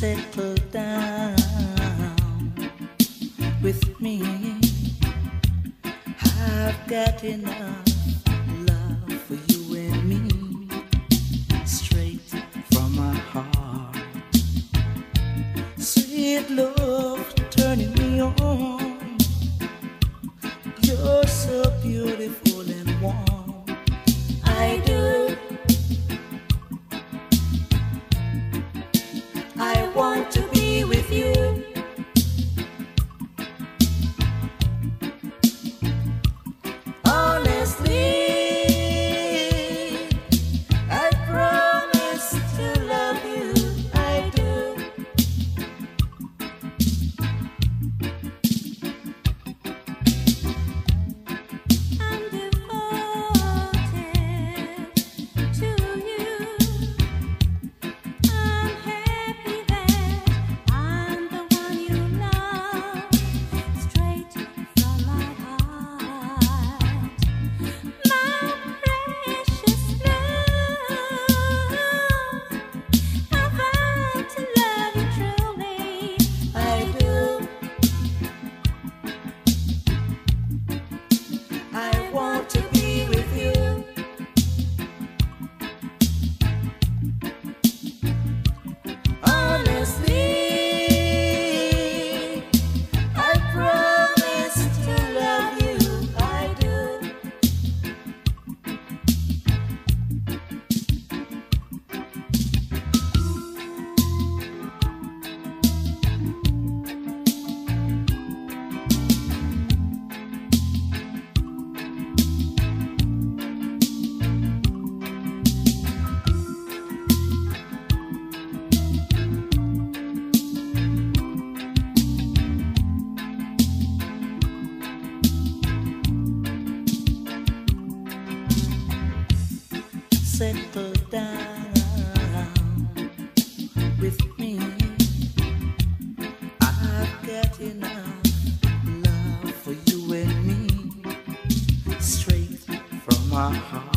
settle down with me. I've got enough love for you and me, straight from my heart. Sweet love turning me on. you. settle down with me. I've got enough love for you and me, straight from my heart.